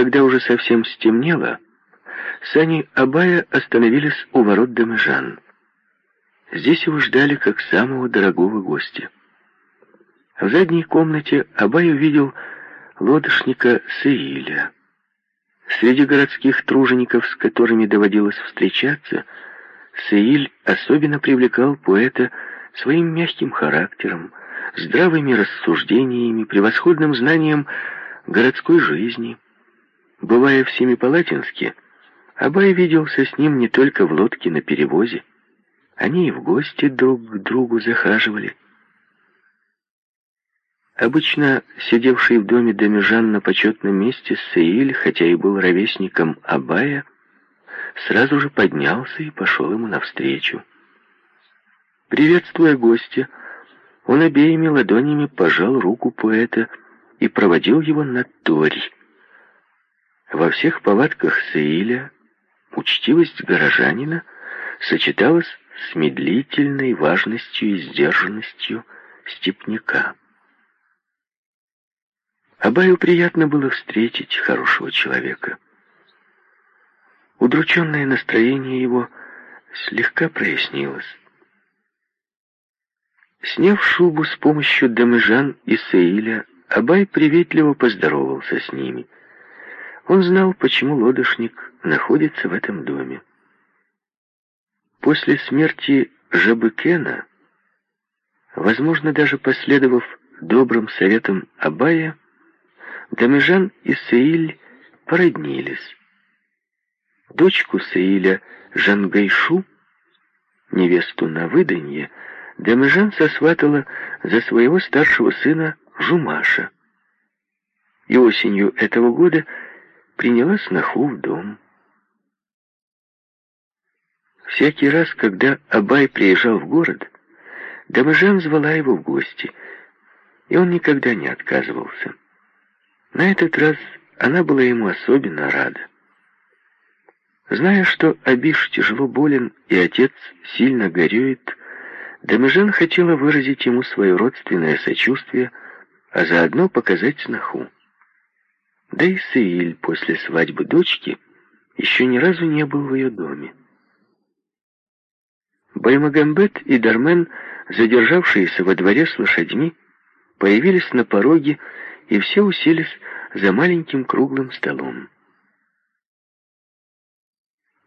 Когда уже совсем стемнело, сани Абая остановились у ворот Дамежан. Здесь его ждали как самого дорогого гостя. В задней комнате Абай увидел лодочника Сеиля. Среди городских тружеников, с которыми доводилось встречаться, Сеиль особенно привлекал поэта своим мягким характером, здравыми рассуждениями, превосходным знанием городской жизни. Бывая в Семипалатинске, Абай виделся с ним не только в лодке на перевозе. Они и в гости друг к другу захаживали. Обычно сидевший в доме Домижан на почетном месте Сеиль, хотя и был ровесником Абая, сразу же поднялся и пошел ему навстречу. Приветствуя гостя, он обеими ладонями пожал руку поэта и проводил его на Тори. Во всех повадках Сеиля учтивость горожанина сочеталась с медлительной важностью и сдержанностью степняка. Абаю приятно было встретить хорошего человека. Удрученное настроение его слегка прояснилось. Сняв шубу с помощью Дамыжан и Сеиля, Абай приветливо поздоровался с ними. Он знал, почему лодочник находится в этом доме. После смерти Жабыкена, возможно, даже последовав добрым советам Абая, Дамежан и Сеиль породнились. Дочку Сеиля Жангайшу, невесту на выданье, Дамежан сосватала за своего старшего сына Жумаша. И осенью этого года приняла сноху в дом. Всякий раз, когда Абай приезжал в город, Дамажан звала его в гости, и он никогда не отказывался. На этот раз она была ему особенно рада. Зная, что Абиш тяжело болен и отец сильно горюет, Дамежан хотела выразить ему свое родственное сочувствие, а заодно показать сноху. Да и Сеиль после свадьбы дочки еще ни разу не был в ее доме. Баймагамбет и Дармен, задержавшиеся во дворе с лошадьми, появились на пороге и все уселись за маленьким круглым столом.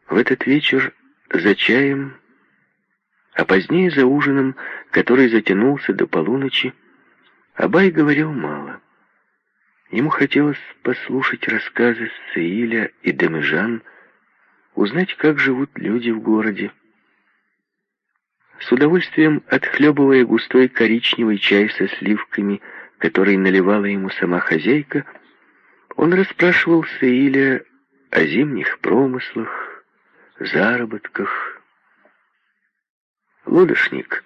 В этот вечер за чаем, а позднее за ужином, который затянулся до полуночи, Абай говорил мало. Ему хотелось послушать рассказы Сеиля и Демежан, узнать, как живут люди в городе. С удовольствием отхлебывая густой коричневый чай со сливками, который наливала ему сама хозяйка, он расспрашивал Саиля о зимних промыслах, заработках. Лодошник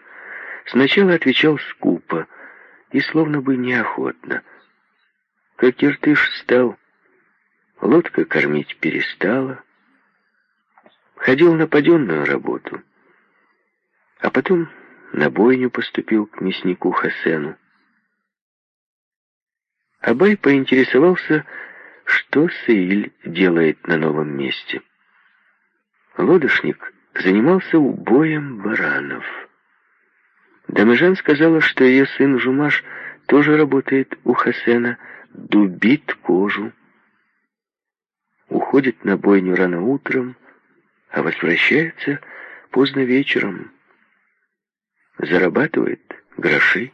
сначала отвечал скупо и словно бы неохотно. Как иртыш стал, лодка кормить перестала, ходил на паденную работу, а потом на бойню поступил к мяснику Хасену. Абай поинтересовался, что Сеиль делает на новом месте. Лодошник занимался убоем баранов. Дамежан сказала, что ее сын Жумаш тоже работает у Хасена, дубит кожу. Уходит на бойню рано утром, а возвращается поздно вечером. Зарабатывает гроши.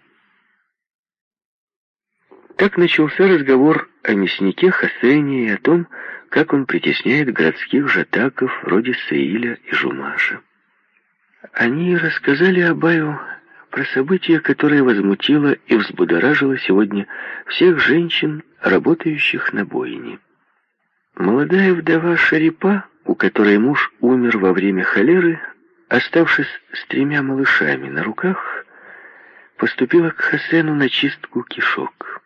Так начался разговор о мяснике Хасене и о том, как он притесняет городских жатаков вроде Саиля и Жумаша. Они рассказали Абаю про событие, которое возмутило и взбудоражило сегодня всех женщин, работающих на бойне. Молодая вдова Шарипа, у которой муж умер во время холеры, оставшись с тремя малышами на руках, поступила к Хасену на чистку кишок.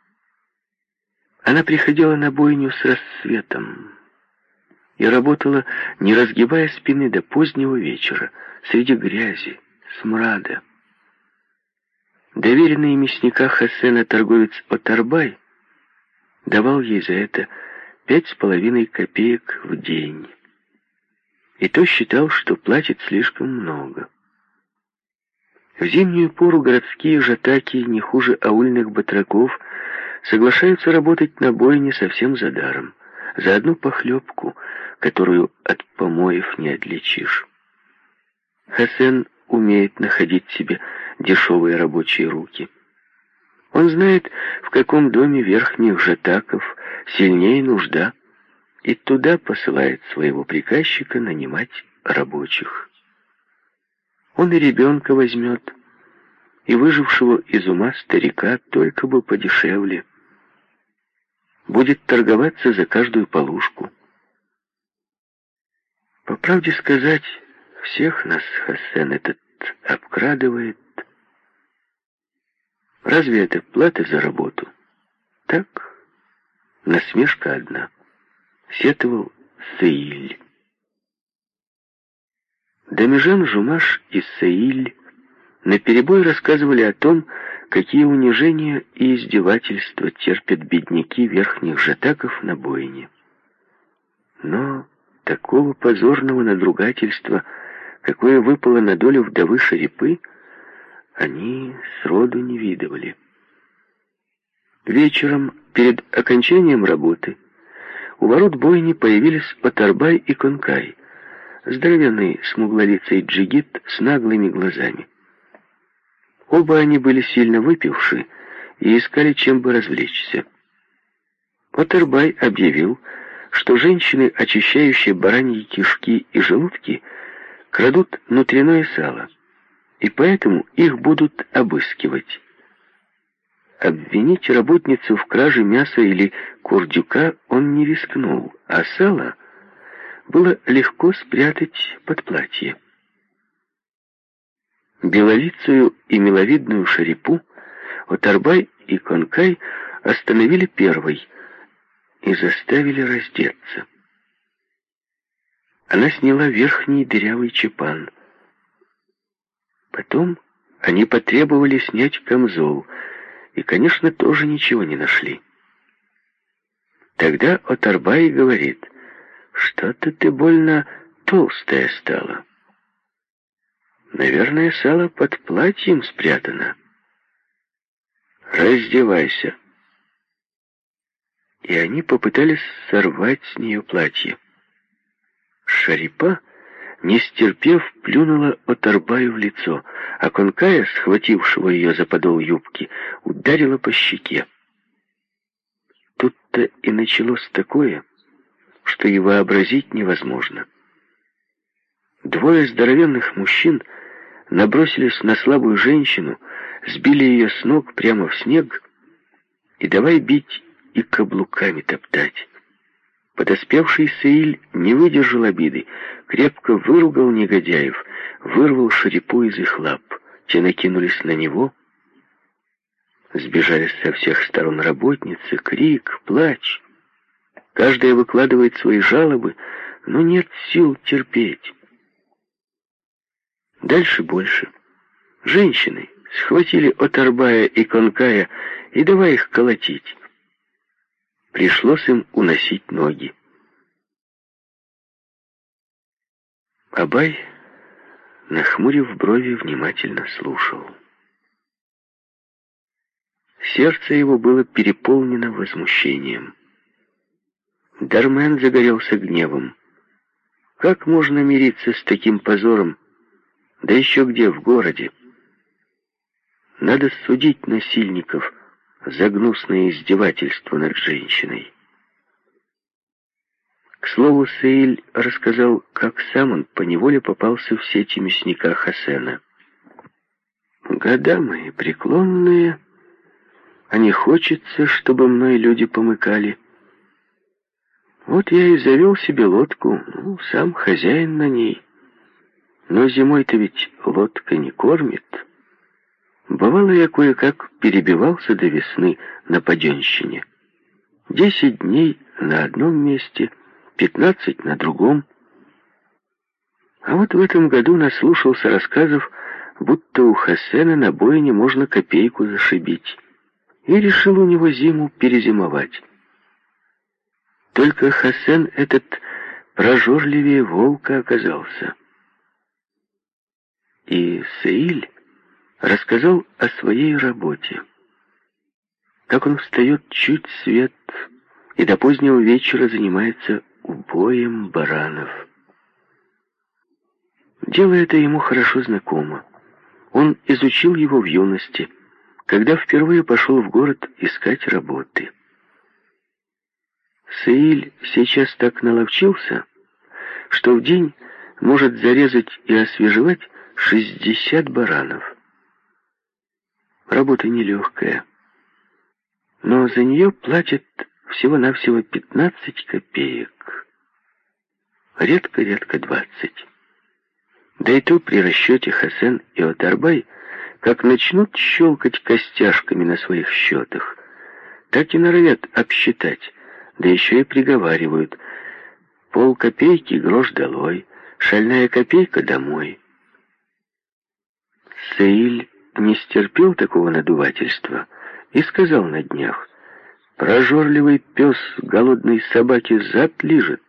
Она приходила на бойню с рассветом и работала, не разгибая спины до позднего вечера, среди грязи, смрада. Доверенный мясника Хасена торговец Отарбай давал ей за это пять с половиной копеек в день. И то считал, что платит слишком много. В зимнюю пору городские жатаки, не хуже аульных батраков, соглашаются работать на бойне совсем за даром, за одну похлебку, которую от помоев не отличишь. Хасен умеет находить себе дешевые рабочие руки. Он знает, в каком доме верхних жатаков сильнее нужда, и туда посылает своего приказчика нанимать рабочих. Он и ребенка возьмет, и выжившего из ума старика только бы подешевле. Будет торговаться за каждую полушку. По правде сказать, всех нас Хасен этот обкрадывает. Разве это плата за работу? Так, насмешка одна. Сетовал Саиль. Дамижан Жумаш и Саиль наперебой рассказывали о том, какие унижения и издевательства терпят бедняки верхних жатаков на бойне. Но такого позорного надругательства, какое выпало на долю вдовы Шарипы, они сроду не видывали. Вечером, перед окончанием работы, у ворот бойни появились Патарбай и Конкай, здоровенный смуглолицый джигит с наглыми глазами. Оба они были сильно выпивши и искали, чем бы развлечься. Отербай объявил, что женщины, очищающие бараньи кишки и желудки, крадут внутреннее сало, и поэтому их будут обыскивать. Обвинить работницу в краже мяса или курдюка он не рискнул, а сало было легко спрятать под платье. Белолицую и миловидную шарипу Отарбай и Конкай остановили первой и заставили раздеться. Она сняла верхний дырявый чепан. Потом они потребовали снять камзол, и, конечно, тоже ничего не нашли. Тогда Отарбай говорит, что-то ты больно толстая стала. Наверное, сало под платьем спрятано. Раздевайся. И они попытались сорвать с нее платье. Шарипа, не стерпев, плюнула Отарбаю в лицо, а Конкая, схватившего ее за подол юбки, ударила по щеке. Тут-то и началось такое, что и вообразить невозможно. Двое здоровенных мужчин — набросились на слабую женщину, сбили ее с ног прямо в снег и давай бить и каблуками топтать. Подоспевший Саиль не выдержал обиды, крепко выругал негодяев, вырвал шерепу из их лап. Те накинулись на него, сбежались со всех сторон работницы, крик, плач. Каждая выкладывает свои жалобы, но нет сил терпеть. Дальше больше. Женщины схватили Отарбая и Конкая и давай их колотить. Пришлось им уносить ноги. Абай, нахмурив брови, внимательно слушал. Сердце его было переполнено возмущением. Дармен загорелся гневом. Как можно мириться с таким позором, да еще где, в городе. Надо судить насильников за гнусное издевательство над женщиной. К слову, Саиль рассказал, как сам он поневоле попался в сети мясника Хасена. «Года мои преклонные, а не хочется, чтобы мной люди помыкали. Вот я и завел себе лодку, ну, сам хозяин на ней». Но зимой-то ведь лодка не кормит. Бывало, я кое-как перебивался до весны на паденщине. Десять дней на одном месте, пятнадцать на другом. А вот в этом году наслушался рассказов, будто у Хасена на бойне можно копейку зашибить. И решил у него зиму перезимовать. Только Хасен этот прожорливее волка оказался. И Саиль рассказал о своей работе. Как он встает чуть свет и до позднего вечера занимается убоем баранов. Дело это ему хорошо знакомо. Он изучил его в юности, когда впервые пошел в город искать работы. Саиль сейчас так наловчился, что в день может зарезать и освежевать 60 баранов. Работа нелегкая, но за нее платят всего-навсего 15 копеек. Редко-редко 20. Да и то при расчете Хасен и Отарбай, как начнут щелкать костяшками на своих счетах, так и норовят обсчитать, да еще и приговаривают. Пол копейки грош долой, шальная копейка домой. Саиль не стерпел такого надувательства и сказал на днях, «Прожорливый пес голодной собаки зад лижет.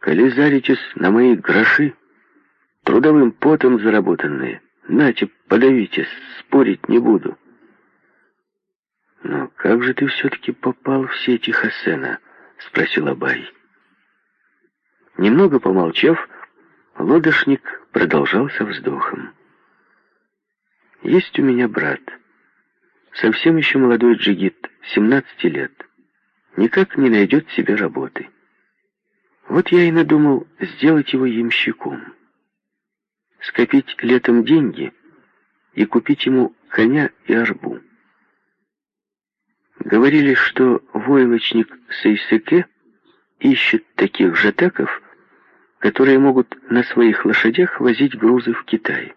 Коли заритесь на мои гроши, трудовым потом заработанные, нате, подавитесь, спорить не буду». «Но как же ты все-таки попал в сети Хасена?» — спросил Абай. Немного помолчав, лодошник продолжал со вздохом. «Есть у меня брат, совсем еще молодой джигит, 17 лет, никак не найдет себе работы. Вот я и надумал сделать его ямщиком, скопить летом деньги и купить ему коня и арбу. Говорили, что войлочник Сейсеке ищет таких жатаков, которые могут на своих лошадях возить грузы в Китай.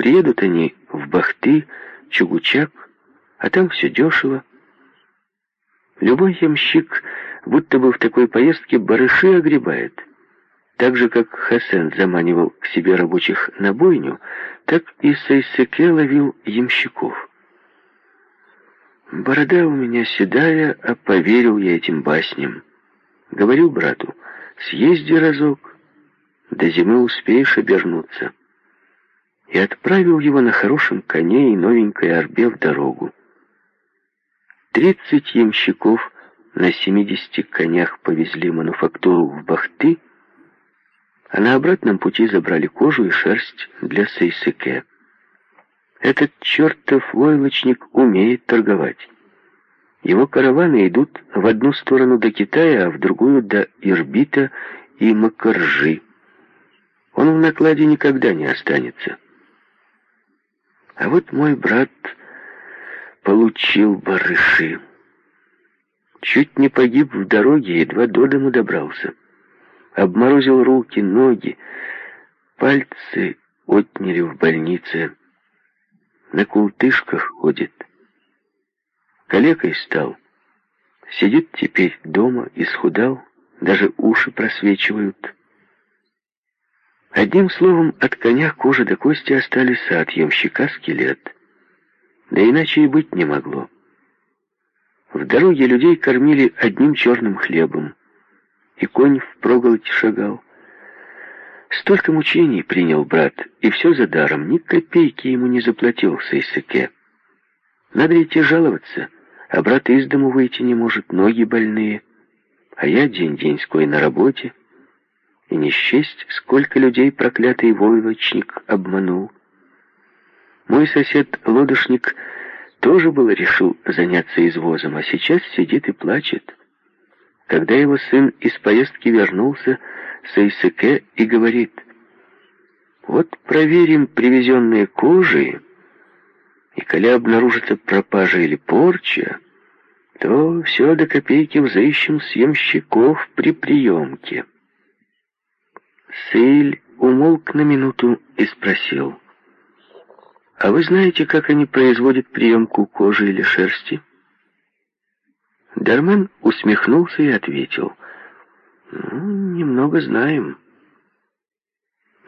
Приедут они в Бахты, Чугучак, а там все дешево. Любой ямщик будто бы в такой поездке барыши огребает. Так же, как Хасен заманивал к себе рабочих на бойню, так и Сайсеке ловил ямщиков. Борода у меня седая, а поверил я этим басням. Говорил брату, съезди разок, до зимы успеешь обернуться. И отправил его на хорошем коне и новенькой арбе в дорогу. Тридцать ямщиков на семидесяти конях повезли мануфактуру в Бахты, а на обратном пути забрали кожу и шерсть для Сейсеке. Этот чертов войлочник умеет торговать. Его караваны идут в одну сторону до Китая, а в другую до Ирбита и Макаржи. Он в накладе никогда не останется. А вот мой брат получил барыши. Чуть не погиб в дороге, едва до дому добрался. Обморозил руки, ноги, пальцы отняли в больнице на култышках ходит. Калекой стал. Сидит теперь дома, исхудал, даже уши просвечивают. Одним словом, от коня кожа до кости остались, а от ямщика скелет. Да иначе и быть не могло. В дороге людей кормили одним черным хлебом, и конь впроголодь шагал. Столько мучений принял брат, и все за даром, ни копейки ему не заплатил Сейсаке. Надо идти жаловаться, а брат из дому выйти не может, ноги больные. А я день-деньской на работе, и не счесть, сколько людей проклятый войлочник обманул. Мой сосед-лодочник тоже было решил заняться извозом, а сейчас сидит и плачет. Когда его сын из поездки вернулся, Сейсеке и говорит, «Вот проверим привезенные кожи, и коли обнаружится пропажа или порча, то все до копейки взыщем с ямщиков при приемке». Сейль умолк на минуту и спросил, «А вы знаете, как они производят приемку кожи или шерсти?» Дармен усмехнулся и ответил, ну, немного знаем.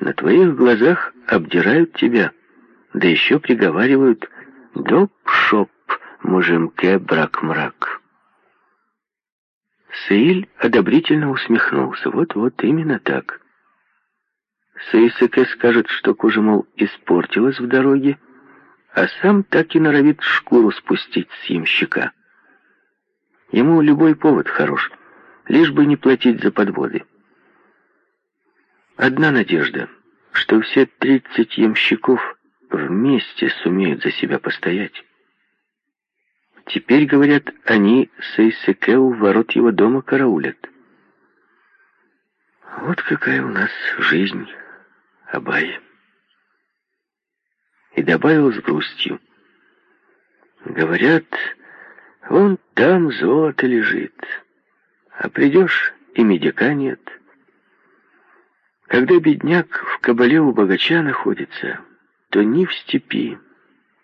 На твоих глазах обдирают тебя, да еще приговаривают «доп-шоп, мужимке брак-мрак». Саиль одобрительно усмехнулся. Вот-вот, именно так. Саисаке скажет, что кожа, мол, испортилась в дороге, а сам так и норовит шкуру спустить с ямщика. Ему любой повод хорош, лишь бы не платить за подводы. Одна надежда, что все тридцать ямщиков вместе сумеют за себя постоять. Теперь, говорят, они с Эйсеке у ворот его дома караулят. Вот какая у нас жизнь, Абай. И добавил с грустью. Говорят, вон там золото лежит, а придешь, и медика нет. Когда бедняк в кабале у богача находится, то ни в степи,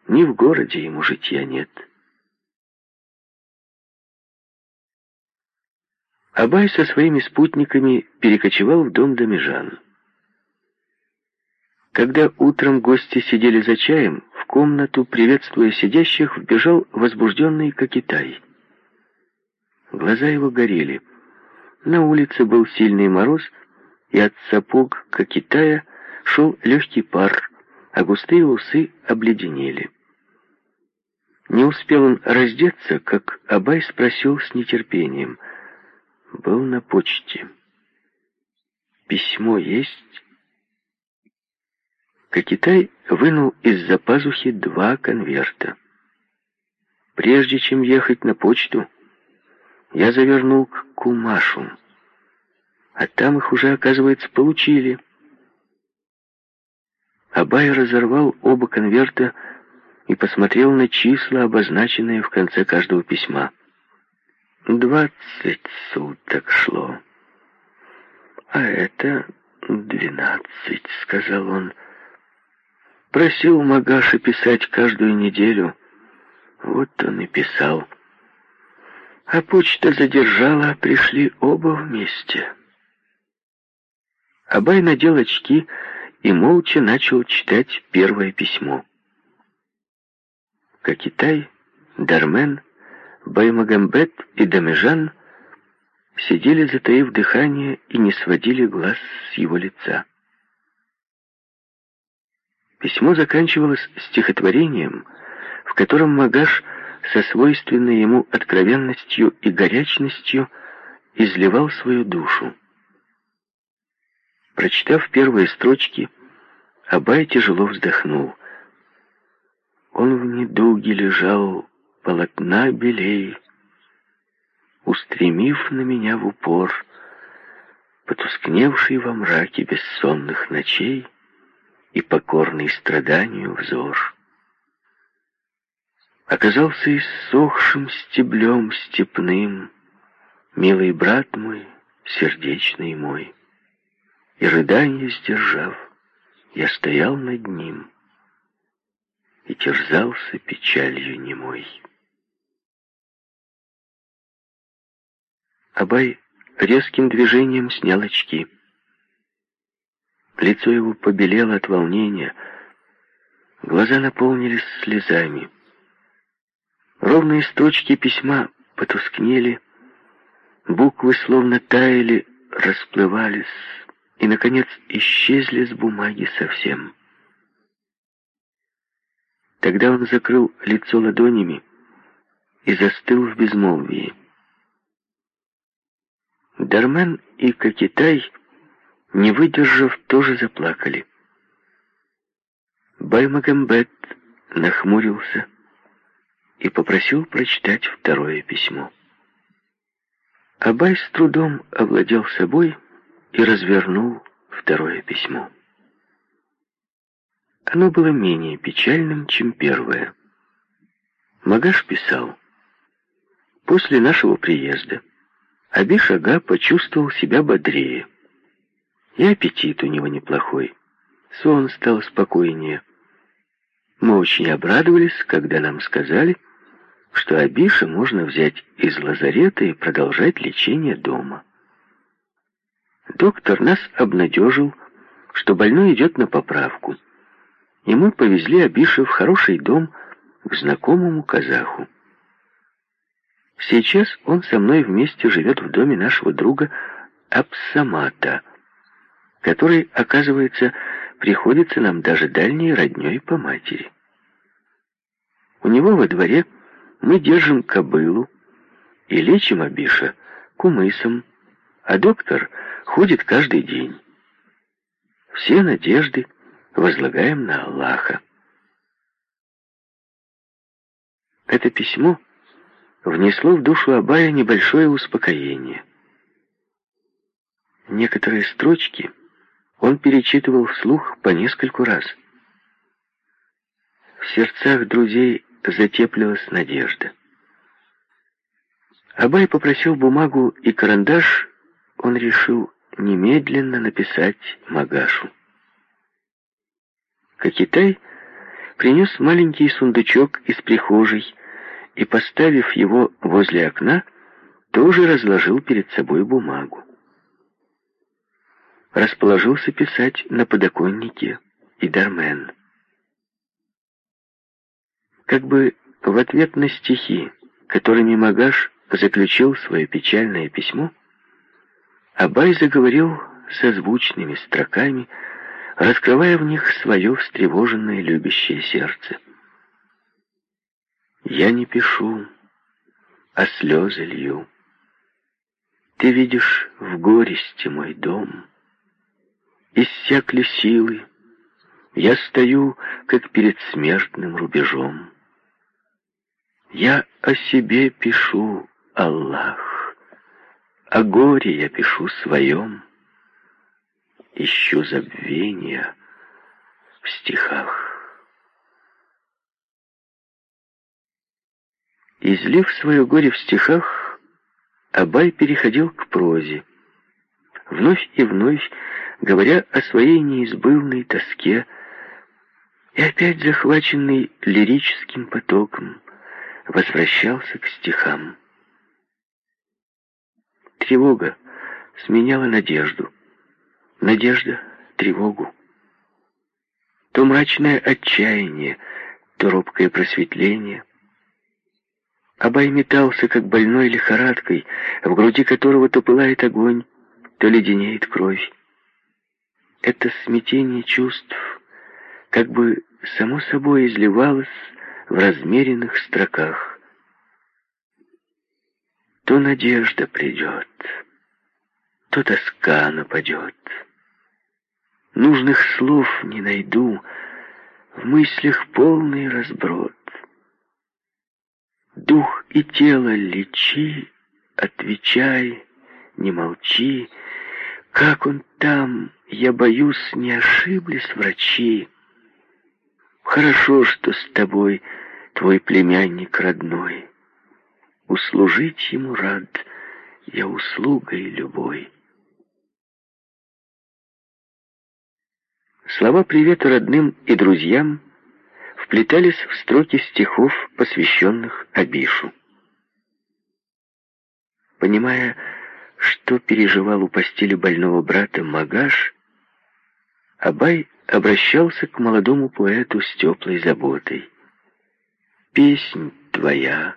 ни в городе ему житья нет. Абай со своими спутниками перекочевал в дом Домежан. Когда утром гости сидели за чаем, в комнату, приветствуя сидящих, вбежал возбужденный Кокитай. Глаза его горели. На улице был сильный мороз, и от сапог Кокитая шел легкий пар, а густые усы обледенели. Не успел он раздеться, как Абай спросил с нетерпением — был на почте. Письмо есть? Кокитай вынул из-за пазухи два конверта. Прежде чем ехать на почту, я завернул к Кумашу, а там их уже, оказывается, получили. Абай разорвал оба конверта и посмотрел на числа, обозначенные в конце каждого письма. Двадцать суток шло. А это двенадцать, сказал он. Просил Магаша писать каждую неделю. Вот он и писал. А почта задержала, пришли оба вместе. Абай надел очки и молча начал читать первое письмо. Кокитай, Дармен Баймагамбет и Дамежан сидели, затаив дыхание, и не сводили глаз с его лица. Письмо заканчивалось стихотворением, в котором Магаш со свойственной ему откровенностью и горячностью изливал свою душу. Прочитав первые строчки, Абай тяжело вздохнул. Он в недуге лежал полотна белей, устремив на меня в упор, потускневший во мраке бессонных ночей и покорный страданию взор. Оказался иссохшим стеблем степным, милый брат мой, сердечный мой, и рыдание сдержав, я стоял над ним и терзался печалью немой. Абай резким движением снял очки. Лицо его побелело от волнения, глаза наполнились слезами. Ровные строчки письма потускнели, буквы словно таяли, расплывались и, наконец, исчезли с бумаги совсем. Тогда он закрыл лицо ладонями и застыл в безмолвии. Дармен и Кокитай, не выдержав, тоже заплакали. Баймагамбет нахмурился и попросил прочитать второе письмо. Абай с трудом овладел собой и развернул второе письмо. Оно было менее печальным, чем первое. Магаш писал, «После нашего приезда Абишага почувствовал себя бодрее. И аппетит у него неплохой. Сон стал спокойнее. Мы очень обрадовались, когда нам сказали, что Абиша можно взять из лазарета и продолжать лечение дома. Доктор нас обнадежил, что больной идет на поправку, и мы повезли Абиша в хороший дом к знакомому казаху. Сейчас он со мной вместе живет в доме нашего друга Апсамата, который, оказывается, приходится нам даже дальней родней по матери. У него во дворе мы держим кобылу и лечим Абиша кумысом, а доктор ходит каждый день. Все надежды возлагаем на Аллаха. Это письмо внесло в душу Абая небольшое успокоение. Некоторые строчки он перечитывал вслух по нескольку раз. В сердцах друзей затеплилась надежда. Абай попросил бумагу и карандаш, он решил немедленно написать Магашу. Кокитай принес маленький сундучок из прихожей и, поставив его возле окна, тоже разложил перед собой бумагу. Расположился писать на подоконнике и Дармен. Как бы в ответ на стихи, которыми Магаш заключил свое печальное письмо, Абай заговорил созвучными строками, раскрывая в них свое встревоженное любящее сердце. «Я не пишу, а слезы лью. Ты видишь в горести мой дом. Иссякли силы, я стою, как перед смертным рубежом. Я о себе пишу, Аллах, о горе я пишу своем, ищу забвения в стихах. Излив свое горе в стихах, Абай переходил к прозе, вновь и вновь говоря о своей неизбывной тоске, и опять захваченный лирическим потоком, возвращался к стихам. Тревога сменяла надежду, надежда — тревогу. То мрачное отчаяние, то робкое просветление. Абай метался, как больной лихорадкой, в груди которого то пылает огонь, то леденеет кровь. Это смятение чувств как бы само собой изливалось в размеренных строках. То надежда придет, то тоска нападет. Нужных слов не найду, в мыслях полный разброд. Дух и тело лечи, отвечай, не молчи. Как он там, я боюсь, не ошиблись врачи. Хорошо, что с тобой твой племянник родной. Услужить ему рад я услугой любой. Слова привета родным и друзьям вплетались в строки стихов, посвященных Абишу. Понимая, что переживал у постели больного брата Магаш, Абай обращался к молодому поэту с теплой заботой. «Песнь твоя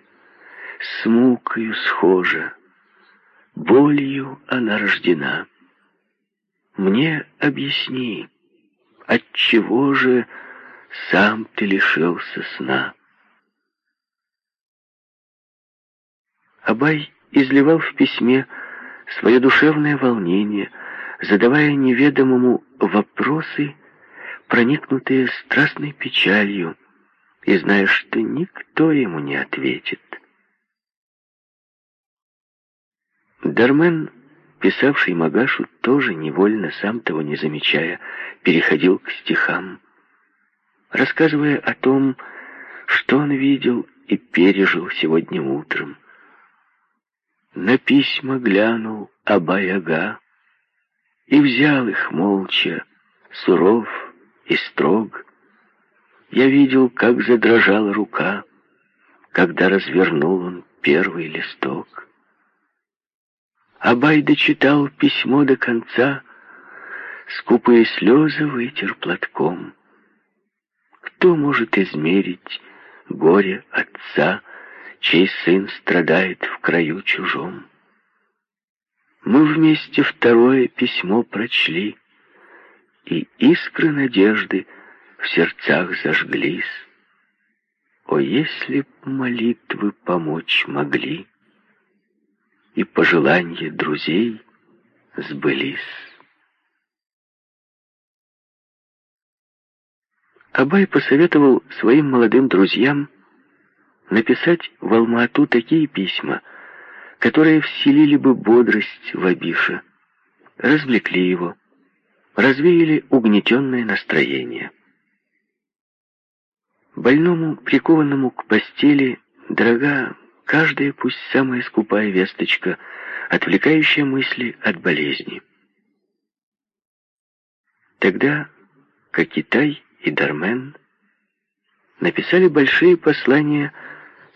с мукою схожа, болью она рождена. Мне объясни, отчего же сам ты лишился сна?» Абай изливал в письме свое душевное волнение, задавая неведомому вопросы, проникнутые страстной печалью, и зная, что никто ему не ответит. Дармен, писавший Магашу, тоже невольно, сам того не замечая, переходил к стихам, рассказывая о том, что он видел и пережил сегодня утром. На письма глянул Абай-ага и взял их молча, суров, и строг. Я видел, как задрожала рука, когда развернул он первый листок. Абай дочитал письмо до конца, скупые слезы вытер платком. Кто может измерить горе отца чей сын страдает в краю чужом. Мы вместе второе письмо прочли, и искры надежды в сердцах зажглись. О, если б молитвы помочь могли, и пожелания друзей сбылись. Абай посоветовал своим молодым друзьям написать в Алма-Ату такие письма, которые вселили бы бодрость в Абиша, развлекли его, развеяли угнетенное настроение. Больному, прикованному к постели, дорога каждая, пусть самая скупая весточка, отвлекающая мысли от болезни. Тогда, как Китай и Дармен написали большие послания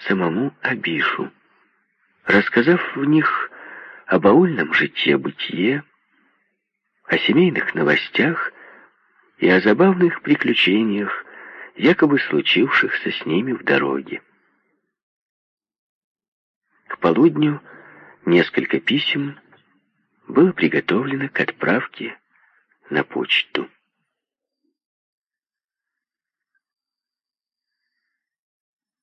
самому Абишу, рассказав в них о баульном житье-бытие, о семейных новостях и о забавных приключениях, якобы случившихся с ними в дороге. К полудню несколько писем было приготовлено к отправке на почту.